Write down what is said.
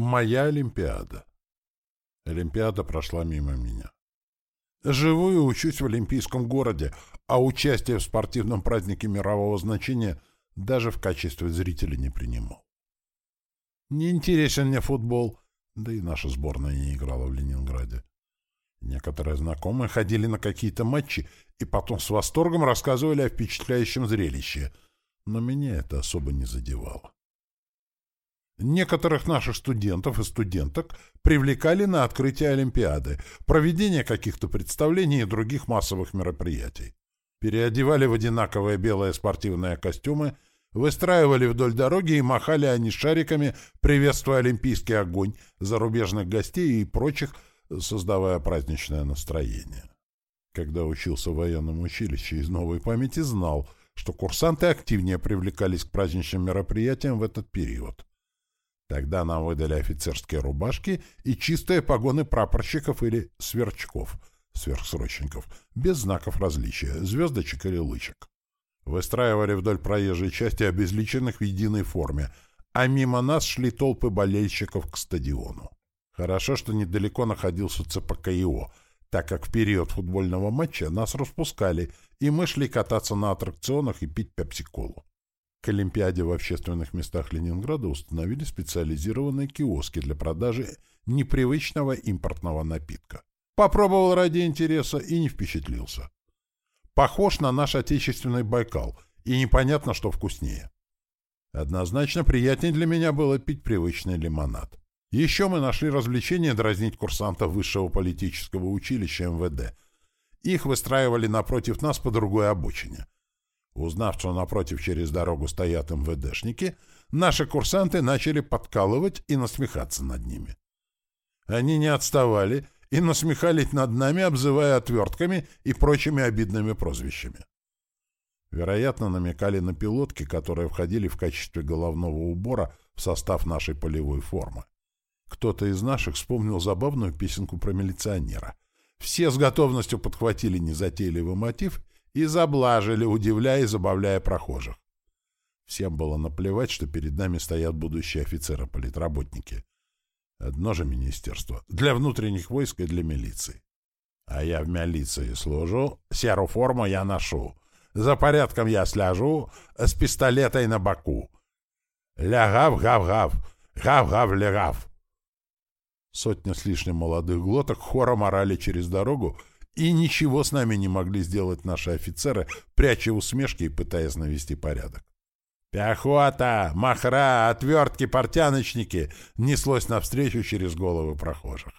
Моя Олимпиада. Олимпиада прошла мимо меня. Живу и учусь в Олимпийском городе, а участие в спортивном празднике мирового значения даже в качестве зрителя не принимал. Не интересен мне футбол, да и наша сборная не играла в Ленинграде. Некоторые знакомые ходили на какие-то матчи и потом с восторгом рассказывали о впечатляющем зрелище, но меня это особо не задевало. Некоторых наших студентов и студенток привлекали на открытие Олимпиады, проведение каких-то представлений и других массовых мероприятий. Переодевали в одинаковые белые спортивные костюмы, выстраивали вдоль дороги и махали они шариками, приветствуя олимпийский огонь, зарубежных гостей и прочих, создавая праздничное настроение. Когда учился в военном училище из новой памяти, знал, что курсанты активнее привлекались к праздничным мероприятиям в этот период. Тогда нам выдали офицерские рубашки и чистые погоны прапорщиков или сверчков, сверхсрочников, без знаков различия, звездочек или лычек. Выстраивали вдоль проезжей части обезличенных в единой форме, а мимо нас шли толпы болельщиков к стадиону. Хорошо, что недалеко находился ЦПКИО, так как в период футбольного матча нас распускали, и мы шли кататься на аттракционах и пить пепси-колу. К Олимпиаде в общественных местах Ленинграда установили специализированные киоски для продажи непривычного импортного напитка. Попробовал ради интереса и не впечатлился. Похож на наш отечественный Байкал, и непонятно, что вкуснее. Однозначно приятнее для меня было пить привычный лимонад. Еще мы нашли развлечение дразнить курсантов высшего политического училища МВД. Их выстраивали напротив нас по другой обочине — Узнав, что напротив через дорогу стоят МВДшники, наши курсанты начали подкалывать и насмехаться над ними. Они не отставали и насмехались над нами, обзывая отвертками и прочими обидными прозвищами. Вероятно, намекали на пилотки, которые входили в качестве головного убора в состав нашей полевой формы. Кто-то из наших вспомнил забавную песенку про милиционера. Все с готовностью подхватили незатейливый мотив и заблажили, удивляя и забавляя прохожих. Всем было наплевать, что перед нами стоят будущие офицеры-политработники. Одно же министерство. Для внутренних войск и для милиции. А я в милиции служу, серу форму я ношу. За порядком я сляжу, с пистолетой на боку. Ля-гав-гав-гав, гав-гав-легав. Сотня с лишним молодых глоток хором орали через дорогу, и ничего с нами не могли сделать наши офицеры, пряча усмешки и пытаясь навести порядок. «Пехота! Махра! Отвертки! Портяночники!» неслось навстречу через головы прохожих.